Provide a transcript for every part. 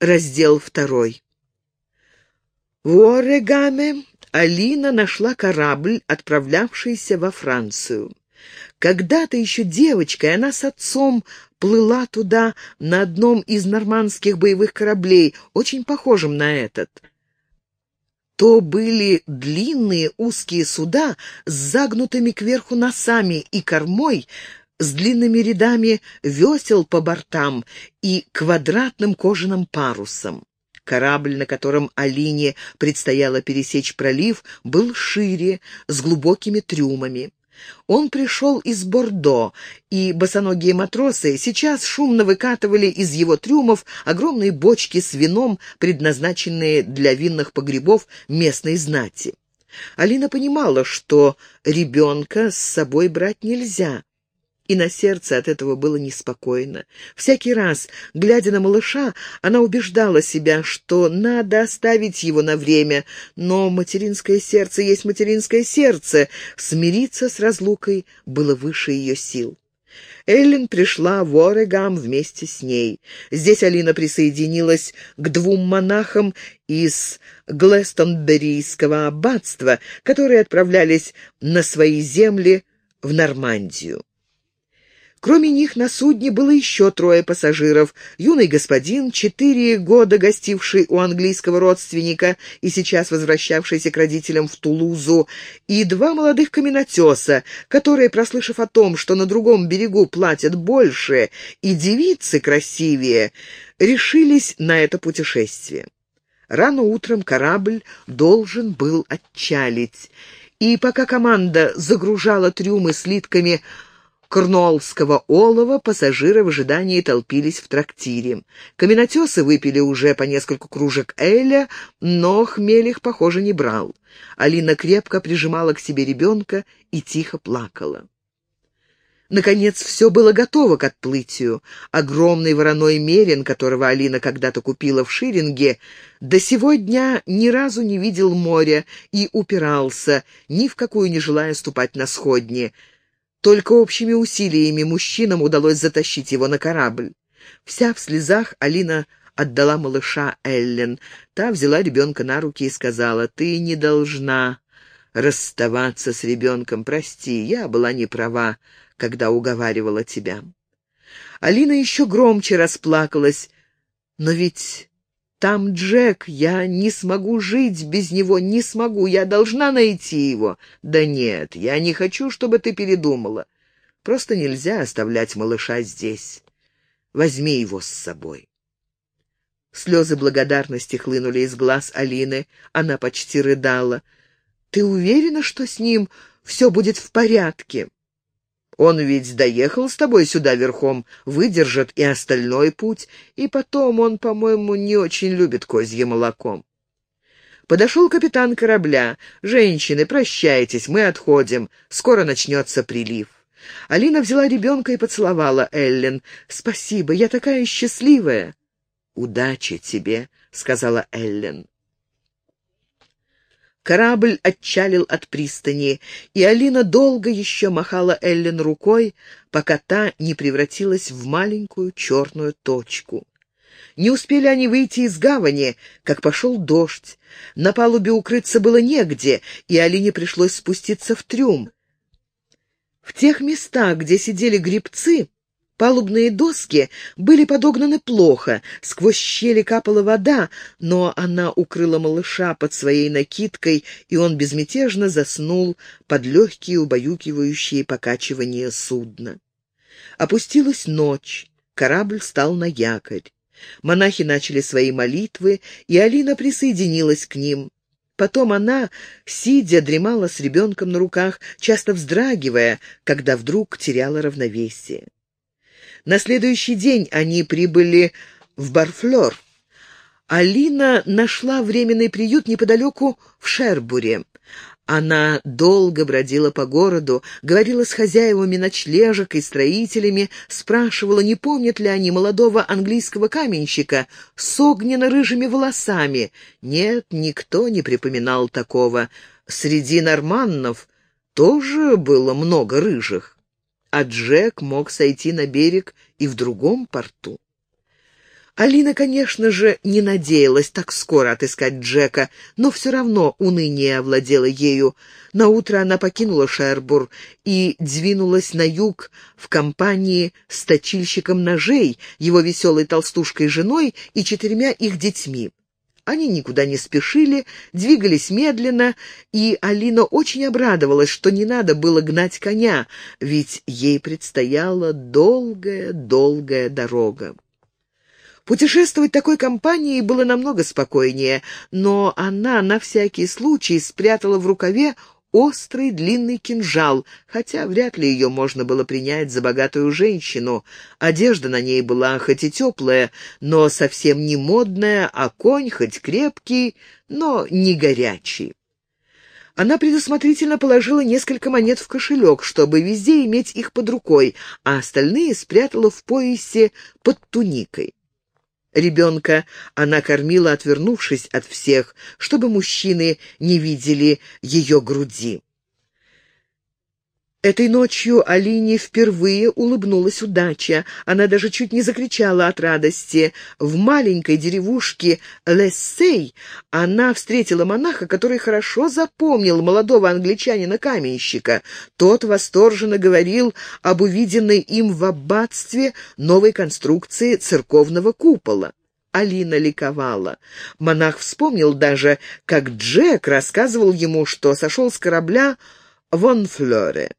Раздел второй. В Орегаме Алина нашла корабль, отправлявшийся во Францию. Когда-то еще девочкой она с отцом плыла туда на одном из нормандских боевых кораблей, очень похожем на этот. То были длинные узкие суда с загнутыми кверху носами и кормой, с длинными рядами весел по бортам и квадратным кожаным парусом. Корабль, на котором Алине предстояло пересечь пролив, был шире, с глубокими трюмами. Он пришел из Бордо, и босоногие матросы сейчас шумно выкатывали из его трюмов огромные бочки с вином, предназначенные для винных погребов местной знати. Алина понимала, что ребенка с собой брать нельзя, и на сердце от этого было неспокойно. Всякий раз, глядя на малыша, она убеждала себя, что надо оставить его на время, но материнское сердце есть материнское сердце, смириться с разлукой было выше ее сил. Эллен пришла в Орегам вместе с ней. Здесь Алина присоединилась к двум монахам из Глэстонберийского аббатства, которые отправлялись на свои земли в Нормандию. Кроме них на судне было еще трое пассажиров. Юный господин, четыре года гостивший у английского родственника и сейчас возвращавшийся к родителям в Тулузу, и два молодых каменотеса, которые, прослышав о том, что на другом берегу платят больше и девицы красивее, решились на это путешествие. Рано утром корабль должен был отчалить, и пока команда загружала трюмы слитками корнуоллского олова пассажиры в ожидании толпились в трактире. Каменотесы выпили уже по несколько кружек эля, но хмель их, похоже, не брал. Алина крепко прижимала к себе ребенка и тихо плакала. Наконец, все было готово к отплытию. Огромный вороной мерин, которого Алина когда-то купила в Ширинге, до сего дня ни разу не видел моря и упирался, ни в какую не желая ступать на сходни — только общими усилиями мужчинам удалось затащить его на корабль. Вся в слезах Алина отдала малыша Эллен. Та взяла ребенка на руки и сказала, «Ты не должна расставаться с ребенком. Прости, я была не права, когда уговаривала тебя». Алина еще громче расплакалась. «Но ведь там Джек, я не смогу жить без него, не смогу, я должна найти его. Да нет, я не хочу, чтобы ты передумала. Просто нельзя оставлять малыша здесь. Возьми его с собой. Слезы благодарности хлынули из глаз Алины. Она почти рыдала. «Ты уверена, что с ним все будет в порядке?» Он ведь доехал с тобой сюда верхом, выдержит и остальной путь, и потом он, по-моему, не очень любит козье молоком. Подошел капитан корабля. «Женщины, прощайтесь, мы отходим. Скоро начнется прилив». Алина взяла ребенка и поцеловала Эллен. «Спасибо, я такая счастливая». «Удачи тебе», — сказала Эллен. Корабль отчалил от пристани, и Алина долго еще махала Эллен рукой, пока та не превратилась в маленькую черную точку. Не успели они выйти из гавани, как пошел дождь. На палубе укрыться было негде, и Алине пришлось спуститься в трюм. В тех местах, где сидели грибцы, Палубные доски были подогнаны плохо, сквозь щели капала вода, но она укрыла малыша под своей накидкой, и он безмятежно заснул под легкие убаюкивающие покачивания судна. Опустилась ночь, корабль стал на якорь. Монахи начали свои молитвы, и Алина присоединилась к ним. Потом она, сидя, дремала с ребенком на руках, часто вздрагивая, когда вдруг теряла равновесие. На следующий день они прибыли в Барфлор. Алина нашла временный приют неподалеку в Шербуре. Она долго бродила по городу, говорила с хозяевами ночлежек и строителями, спрашивала, не помнят ли они молодого английского каменщика с огненно-рыжими волосами. Нет, никто не припоминал такого. Среди норманнов тоже было много рыжих а Джек мог сойти на берег и в другом порту. Алина, конечно же, не надеялась так скоро отыскать Джека, но все равно уныние овладело ею. Наутро она покинула Шербур и двинулась на юг в компании с точильщиком ножей, его веселой толстушкой женой и четырьмя их детьми. Они никуда не спешили, двигались медленно, и Алина очень обрадовалась, что не надо было гнать коня, ведь ей предстояла долгая-долгая дорога. Путешествовать такой компанией было намного спокойнее, но она на всякий случай спрятала в рукаве острый длинный кинжал, хотя вряд ли ее можно было принять за богатую женщину. Одежда на ней была хоть и теплая, но совсем не модная, а конь хоть крепкий, но не горячий. Она предусмотрительно положила несколько монет в кошелек, чтобы везде иметь их под рукой, а остальные спрятала в поясе под туникой. Ребенка она кормила, отвернувшись от всех, чтобы мужчины не видели ее груди. Этой ночью Алине впервые улыбнулась удача. Она даже чуть не закричала от радости. В маленькой деревушке Лессей она встретила монаха, который хорошо запомнил молодого англичанина-каменщика. Тот восторженно говорил об увиденной им в аббатстве новой конструкции церковного купола. Алина ликовала. Монах вспомнил даже, как Джек рассказывал ему, что сошел с корабля в Онфлёре.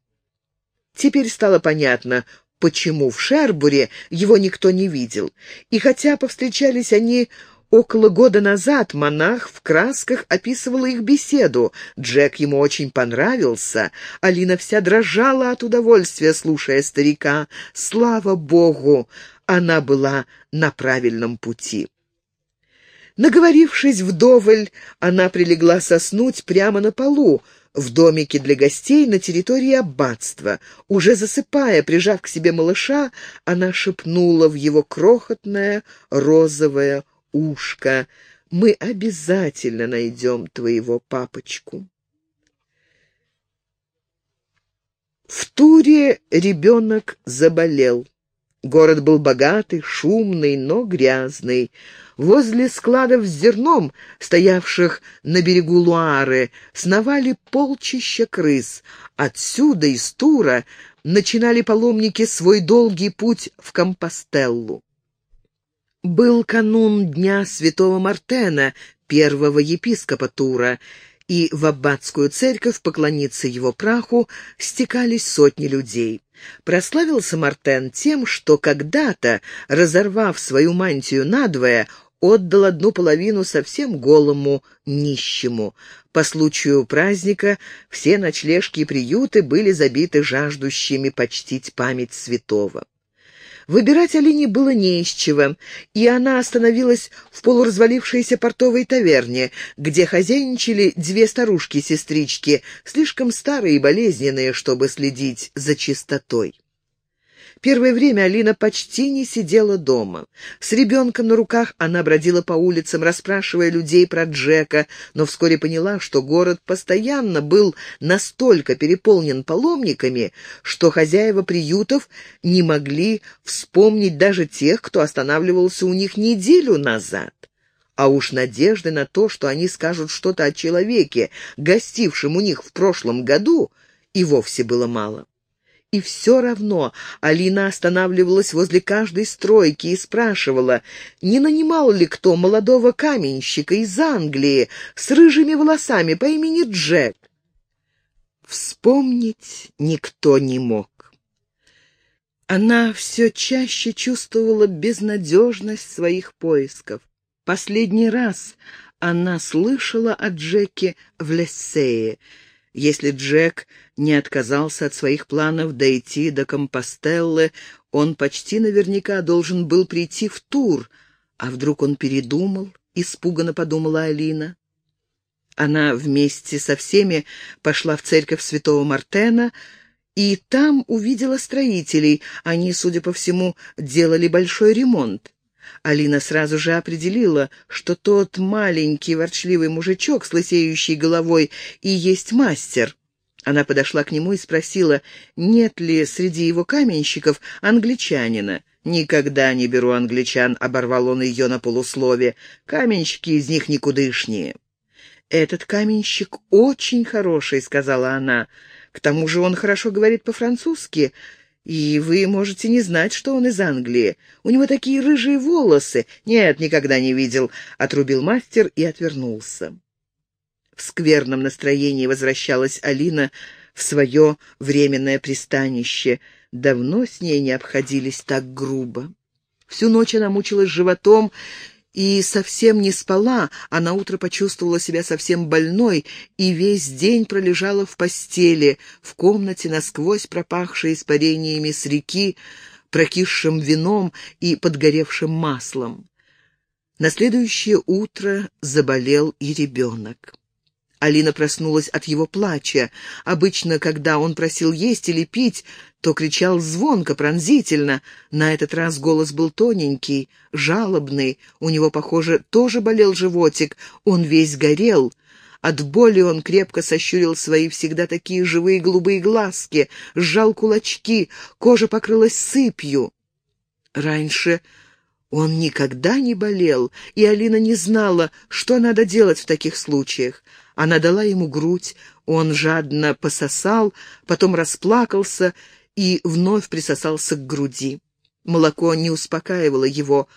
Теперь стало понятно, почему в Шербуре его никто не видел. И хотя повстречались они около года назад, монах в красках описывал их беседу. Джек ему очень понравился. Алина вся дрожала от удовольствия, слушая старика. Слава богу, она была на правильном пути. Наговорившись вдоволь, она прилегла соснуть прямо на полу, в домике для гостей на территории аббатства. Уже засыпая, прижав к себе малыша, она шепнула в его крохотное розовое ушко «Мы обязательно найдем твоего папочку». В туре ребенок заболел. Город был богатый, шумный, но грязный. Возле складов с зерном, стоявших на берегу Луары, сновали полчища крыс. Отсюда, из Тура, начинали паломники свой долгий путь в Компостеллу. Был канун Дня Святого Мартена, первого епископа Тура, и в аббатскую церковь поклониться его праху стекались сотни людей. Прославился Мартен тем, что когда-то, разорвав свою мантию надвое, отдал одну половину совсем голому нищему. По случаю праздника все ночлежки и приюты были забиты жаждущими почтить память святого. Выбирать Алине было не из чего, и она остановилась в полуразвалившейся портовой таверне, где хозяйничали две старушки-сестрички, слишком старые и болезненные, чтобы следить за чистотой. Первое время Алина почти не сидела дома. С ребенком на руках она бродила по улицам, расспрашивая людей про Джека, но вскоре поняла, что город постоянно был настолько переполнен паломниками, что хозяева приютов не могли вспомнить даже тех, кто останавливался у них неделю назад. А уж надежды на то, что они скажут что-то о человеке, гостившем у них в прошлом году, и вовсе было мало. И все равно Алина останавливалась возле каждой стройки и спрашивала, не нанимал ли кто молодого каменщика из Англии с рыжими волосами по имени Джек. Вспомнить никто не мог. Она все чаще чувствовала безнадежность своих поисков. Последний раз она слышала о Джеке в Лессее — если Джек не отказался от своих планов дойти до Компостеллы, он почти наверняка должен был прийти в тур. А вдруг он передумал? Испуганно подумала Алина. Она вместе со всеми пошла в церковь святого Мартена и там увидела строителей. Они, судя по всему, делали большой ремонт. Алина сразу же определила, что тот маленький ворчливый мужичок с лысеющей головой и есть мастер. Она подошла к нему и спросила, нет ли среди его каменщиков англичанина. «Никогда не беру англичан», — оборвал он ее на полуслове. «Каменщики из них никудышнее». «Этот каменщик очень хороший», — сказала она. «К тому же он хорошо говорит по-французски, и вы можете не знать, что он из Англии. У него такие рыжие волосы. Нет, никогда не видел», — отрубил мастер и отвернулся. В скверном настроении возвращалась Алина в свое временное пристанище. Давно с ней не обходились так грубо. Всю ночь она мучилась животом и совсем не спала, а на утро почувствовала себя совсем больной и весь день пролежала в постели, в комнате насквозь пропахшей испарениями с реки, прокисшим вином и подгоревшим маслом. На следующее утро заболел и ребенок. Алина проснулась от его плача. Обычно, когда он просил есть или пить, то кричал звонко, пронзительно. На этот раз голос был тоненький, жалобный. У него, похоже, тоже болел животик. Он весь горел. От боли он крепко сощурил свои всегда такие живые голубые глазки, сжал кулачки, кожа покрылась сыпью. Раньше он никогда не болел, и Алина не знала, что надо делать в таких случаях. Она дала ему грудь, он жадно пососал, потом расплакался и вновь присосался к груди. Молоко не успокаивало его,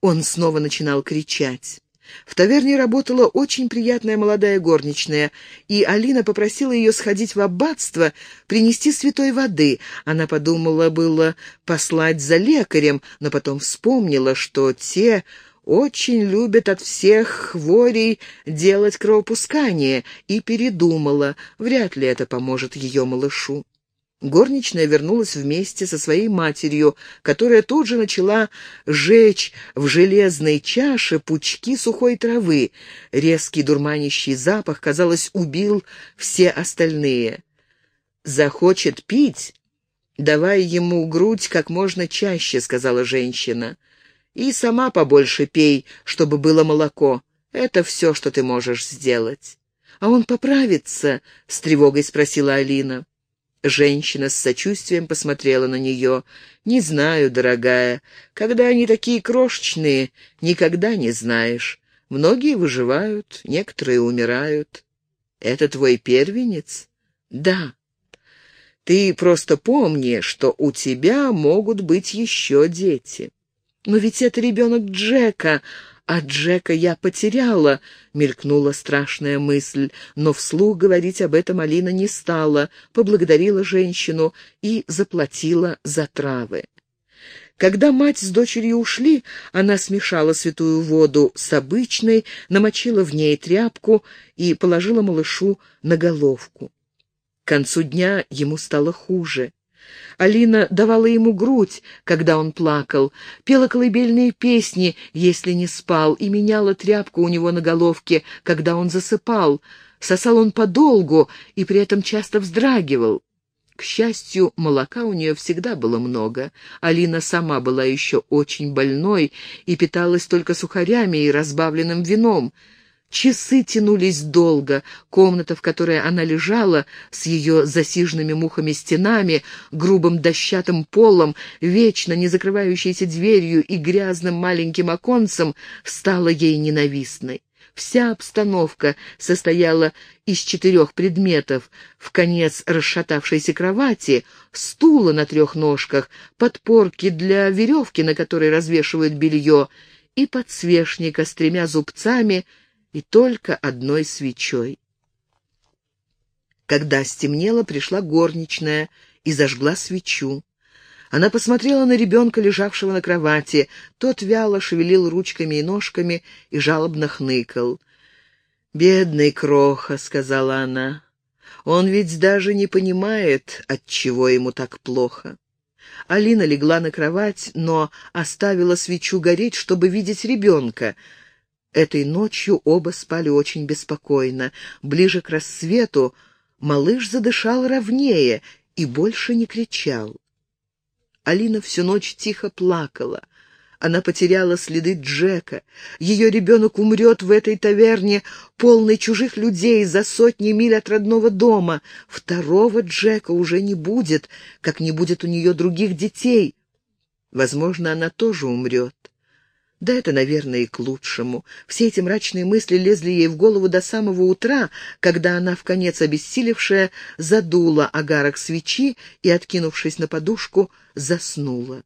он снова начинал кричать. В таверне работала очень приятная молодая горничная, и Алина попросила ее сходить в аббатство, принести святой воды. Она подумала было послать за лекарем, но потом вспомнила, что те очень любят от всех хворей делать кровопускание, и передумала, вряд ли это поможет ее малышу. Горничная вернулась вместе со своей матерью, которая тут же начала жечь в железной чаше пучки сухой травы. Резкий дурманящий запах, казалось, убил все остальные. «Захочет пить? Давай ему грудь как можно чаще», — сказала женщина. И сама побольше пей, чтобы было молоко. Это все, что ты можешь сделать». «А он поправится?» — с тревогой спросила Алина. Женщина с сочувствием посмотрела на нее. «Не знаю, дорогая. Когда они такие крошечные, никогда не знаешь. Многие выживают, некоторые умирают. Это твой первенец?» «Да». «Ты просто помни, что у тебя могут быть еще дети». «Но ведь это ребенок Джека, а Джека я потеряла», — мелькнула страшная мысль, но вслух говорить об этом Алина не стала, поблагодарила женщину и заплатила за травы. Когда мать с дочерью ушли, она смешала святую воду с обычной, намочила в ней тряпку и положила малышу на головку. К концу дня ему стало хуже. Алина давала ему грудь, когда он плакал, пела колыбельные песни, если не спал, и меняла тряпку у него на головке, когда он засыпал. Сосал он подолгу и при этом часто вздрагивал. К счастью, молока у нее всегда было много. Алина сама была еще очень больной и питалась только сухарями и разбавленным вином. Часы тянулись долго. Комната, в которой она лежала, с ее засиженными мухами стенами, грубым дощатым полом, вечно не закрывающейся дверью и грязным маленьким оконцем, стала ей ненавистной. Вся обстановка состояла из четырех предметов. В конец расшатавшейся кровати, стула на трех ножках, подпорки для веревки, на которой развешивают белье, и подсвечника с тремя зубцами — и только одной свечой. Когда стемнело, пришла горничная и зажгла свечу. Она посмотрела на ребенка, лежавшего на кровати. Тот вяло шевелил ручками и ножками и жалобно хныкал. «Бедный Кроха», — сказала она, — «он ведь даже не понимает, от чего ему так плохо». Алина легла на кровать, но оставила свечу гореть, чтобы видеть ребенка — Этой ночью оба спали очень беспокойно. Ближе к рассвету малыш задышал ровнее и больше не кричал. Алина всю ночь тихо плакала. Она потеряла следы Джека. Ее ребенок умрет в этой таверне, полной чужих людей, за сотни миль от родного дома. Второго Джека уже не будет, как не будет у нее других детей. Возможно, она тоже умрет. Да это, наверное, и к лучшему. Все эти мрачные мысли лезли ей в голову до самого утра, когда она, в конец обессилевшая, задула огарок свечи и, откинувшись на подушку, заснула.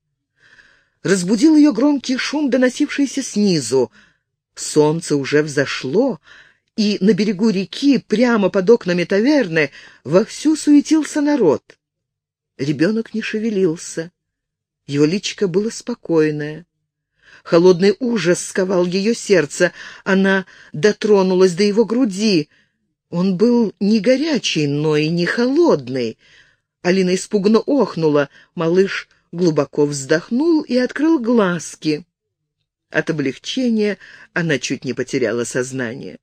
Разбудил ее громкий шум, доносившийся снизу. Солнце уже взошло, и на берегу реки, прямо под окнами таверны, вовсю суетился народ. Ребенок не шевелился. Его личико было спокойное. Холодный ужас сковал ее сердце. Она дотронулась до его груди. Он был не горячий, но и не холодный. Алина испуганно охнула. Малыш глубоко вздохнул и открыл глазки. От облегчения она чуть не потеряла сознание.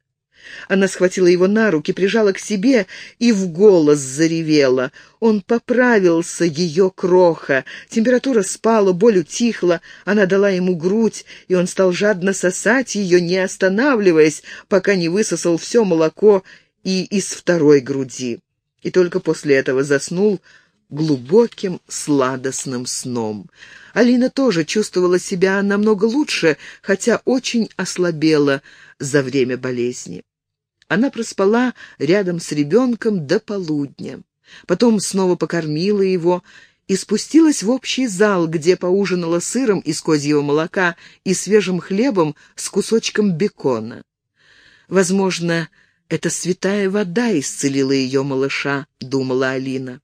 Она схватила его на руки, прижала к себе и в голос заревела. Он поправился, ее кроха. Температура спала, боль утихла. Она дала ему грудь, и он стал жадно сосать ее, не останавливаясь, пока не высосал все молоко и из второй груди. И только после этого заснул глубоким сладостным сном. Алина тоже чувствовала себя намного лучше, хотя очень ослабела за время болезни. Она проспала рядом с ребенком до полудня. Потом снова покормила его и спустилась в общий зал, где поужинала сыром из козьего молока и свежим хлебом с кусочком бекона. Возможно, эта святая вода исцелила ее малыша, думала Алина.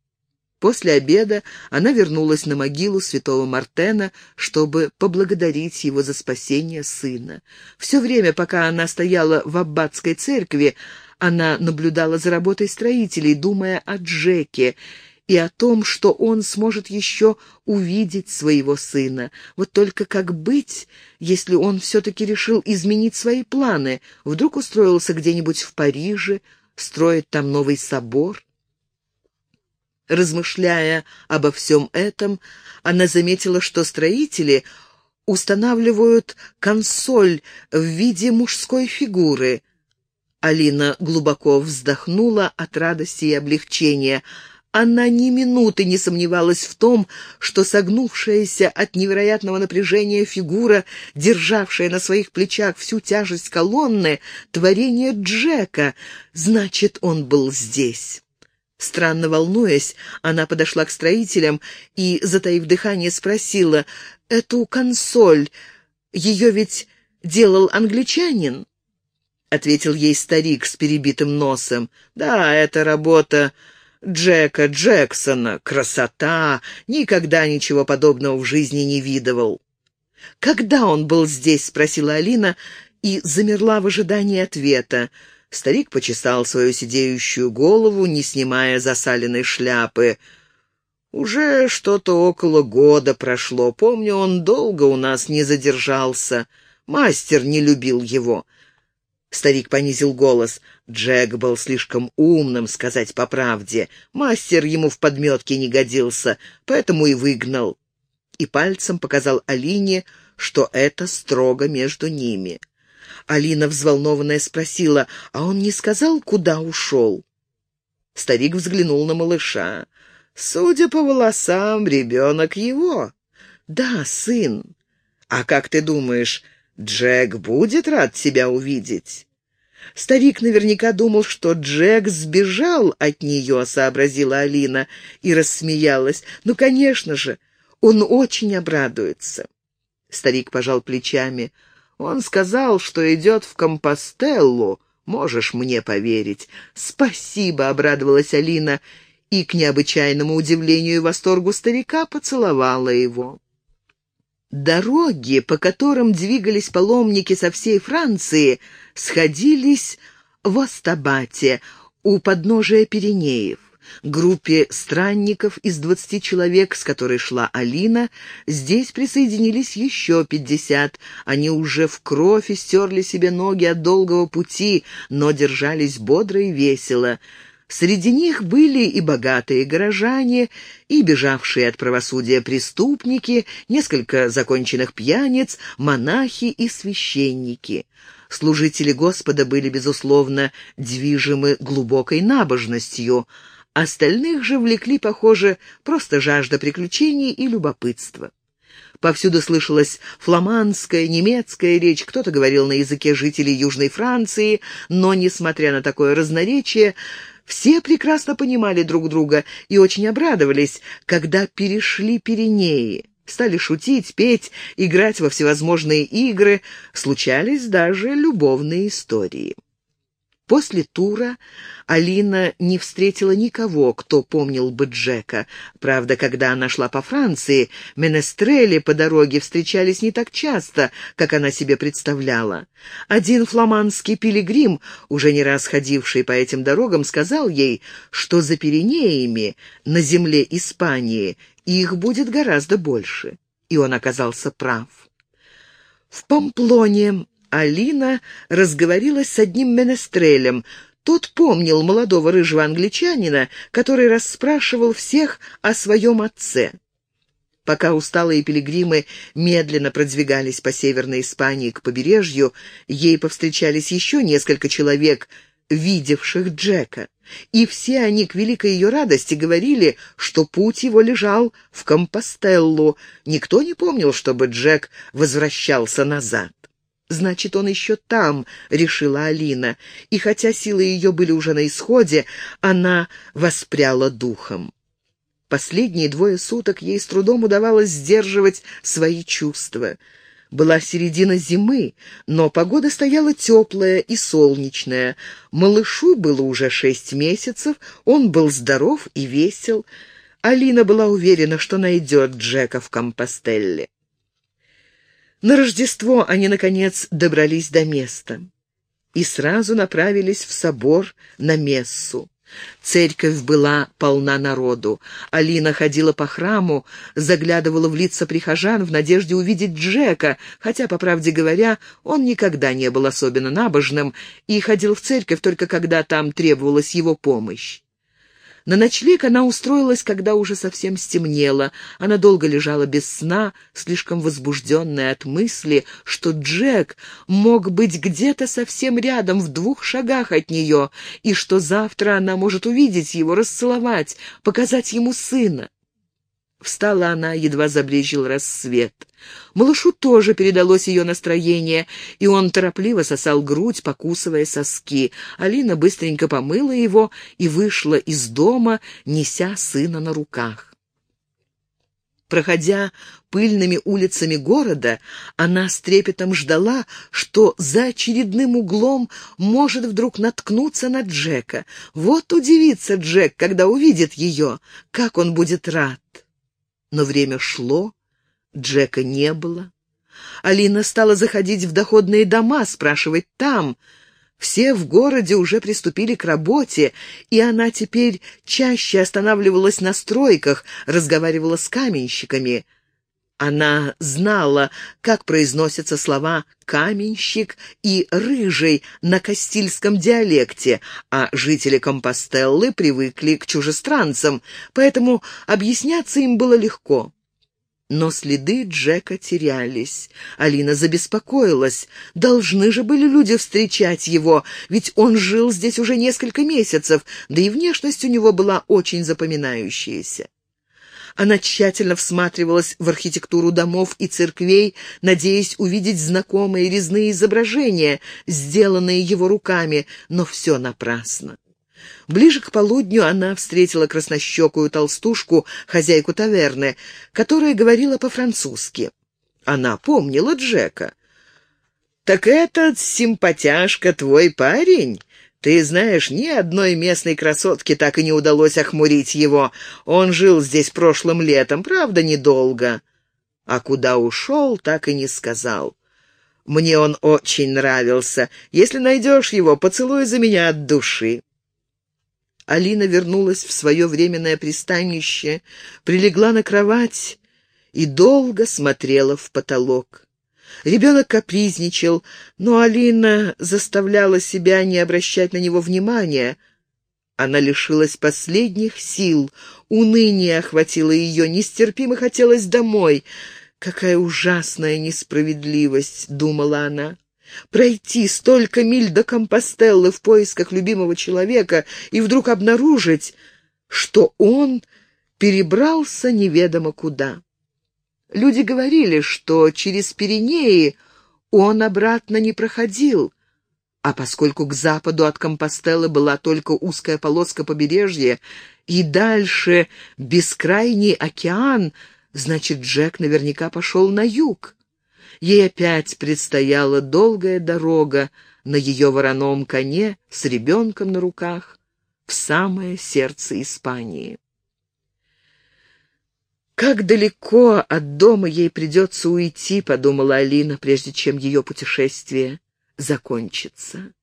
После обеда она вернулась на могилу святого Мартена, чтобы поблагодарить его за спасение сына. Все время, пока она стояла в аббатской церкви, она наблюдала за работой строителей, думая о Джеке и о том, что он сможет еще увидеть своего сына. Вот только как быть, если он все-таки решил изменить свои планы, вдруг устроился где-нибудь в Париже, строит там новый собор? Размышляя обо всем этом, она заметила, что строители устанавливают консоль в виде мужской фигуры. Алина глубоко вздохнула от радости и облегчения. Она ни минуты не сомневалась в том, что согнувшаяся от невероятного напряжения фигура, державшая на своих плечах всю тяжесть колонны, творение Джека, значит, он был здесь. Странно волнуясь, она подошла к строителям и, затаив дыхание, спросила, «Эту консоль, ее ведь делал англичанин?» Ответил ей старик с перебитым носом, «Да, это работа Джека Джексона. Красота! Никогда ничего подобного в жизни не видывал». «Когда он был здесь?» — спросила Алина и замерла в ожидании ответа. Старик почесал свою сидеющую голову, не снимая засаленной шляпы. «Уже что-то около года прошло. Помню, он долго у нас не задержался. Мастер не любил его». Старик понизил голос. Джек был слишком умным, сказать по правде. Мастер ему в подметке не годился, поэтому и выгнал. И пальцем показал Алине, что это строго между ними. Алина, взволнованная, спросила, а он не сказал, куда ушел? Старик взглянул на малыша. «Судя по волосам, ребенок его». «Да, сын. А как ты думаешь, Джек будет рад тебя увидеть?» Старик наверняка думал, что Джек сбежал от нее, сообразила Алина и рассмеялась. «Ну, конечно же, он очень обрадуется». Старик пожал плечами. Он сказал, что идет в Компостеллу. Можешь мне поверить. Спасибо, обрадовалась Алина и, к необычайному удивлению и восторгу старика, поцеловала его. Дороги, по которым двигались паломники со всей Франции, сходились в Остабате, у подножия Пиренеев. Группе странников из двадцати человек, с которой шла Алина, здесь присоединились еще пятьдесят. Они уже в кровь истерли себе ноги от долгого пути, но держались бодро и весело. Среди них были и богатые горожане, и бежавшие от правосудия преступники, несколько законченных пьяниц, монахи и священники. Служители Господа были, безусловно, движимы глубокой набожностью – Остальных же влекли, похоже, просто жажда приключений и любопытство. Повсюду слышалась фламандская, немецкая речь, кто-то говорил на языке жителей Южной Франции, но, несмотря на такое разноречие, все прекрасно понимали друг друга и очень обрадовались, когда перешли Пиренеи. Стали шутить, петь, играть во всевозможные игры, случались даже любовные истории. После тура Алина не встретила никого, кто помнил бы Джека. Правда, когда она шла по Франции, менестрели по дороге встречались не так часто, как она себе представляла. Один фламандский пилигрим, уже не раз ходивший по этим дорогам, сказал ей, что за Пиренеями, на земле Испании, их будет гораздо больше. И он оказался прав. В Памплоне Алина разговорилась с одним менестрелем. Тот помнил молодого рыжего англичанина, который расспрашивал всех о своем отце. Пока усталые пилигримы медленно продвигались по Северной Испании к побережью, ей повстречались еще несколько человек, видевших Джека. И все они, к великой ее радости, говорили, что путь его лежал в Компостеллу. Никто не помнил, чтобы Джек возвращался назад. «Значит, он еще там», — решила Алина, и хотя силы ее были уже на исходе, она воспряла духом. Последние двое суток ей с трудом удавалось сдерживать свои чувства. Была середина зимы, но погода стояла теплая и солнечная. Малышу было уже шесть месяцев, он был здоров и весел. Алина была уверена, что найдет Джека в Компостелле. На Рождество они, наконец, добрались до места и сразу направились в собор на мессу. Церковь была полна народу. Алина ходила по храму, заглядывала в лица прихожан в надежде увидеть Джека, хотя, по правде говоря, он никогда не был особенно набожным и ходил в церковь только когда там требовалась его помощь. На ночлег она устроилась, когда уже совсем стемнело. Она долго лежала без сна, слишком возбужденная от мысли, что Джек мог быть где-то совсем рядом, в двух шагах от нее, и что завтра она может увидеть его, расцеловать, показать ему сына. Встала она, едва забрежил рассвет. Малышу тоже передалось ее настроение, и он торопливо сосал грудь, покусывая соски. Алина быстренько помыла его и вышла из дома, неся сына на руках. Проходя пыльными улицами города, она с трепетом ждала, что за очередным углом может вдруг наткнуться на Джека. Вот удивится Джек, когда увидит ее, как он будет рад. Но время шло, Джека не было. Алина стала заходить в доходные дома, спрашивать там. Все в городе уже приступили к работе, и она теперь чаще останавливалась на стройках, разговаривала с каменщиками. Она знала, как произносятся слова «каменщик» и «рыжий» на кастильском диалекте, а жители Компостеллы привыкли к чужестранцам, поэтому объясняться им было легко. Но следы Джека терялись. Алина забеспокоилась. Должны же были люди встречать его, ведь он жил здесь уже несколько месяцев, да и внешность у него была очень запоминающаяся. Она тщательно всматривалась в архитектуру домов и церквей, надеясь увидеть знакомые резные изображения, сделанные его руками, но все напрасно. Ближе к полудню она встретила краснощекую толстушку, хозяйку таверны, которая говорила по-французски. Она помнила Джека. «Так этот симпатяшка твой парень?» Ты знаешь, ни одной местной красотке так и не удалось охмурить его. Он жил здесь прошлым летом, правда, недолго. А куда ушел, так и не сказал. Мне он очень нравился. Если найдешь его, поцелуй за меня от души. Алина вернулась в свое временное пристанище, прилегла на кровать и долго смотрела в потолок. Ребенок капризничал, но Алина заставляла себя не обращать на него внимания. Она лишилась последних сил, уныние охватило ее, нестерпимо хотелось домой. «Какая ужасная несправедливость!» — думала она. «Пройти столько миль до Компостеллы в поисках любимого человека и вдруг обнаружить, что он перебрался неведомо куда». Люди говорили, что через Пиренеи он обратно не проходил, а поскольку к западу от Компостелы была только узкая полоска побережья и дальше бескрайний океан, значит, Джек наверняка пошел на юг. Ей опять предстояла долгая дорога на ее вороном коне с ребенком на руках в самое сердце Испании. «Как далеко от дома ей придется уйти», — подумала Алина, прежде чем ее путешествие закончится.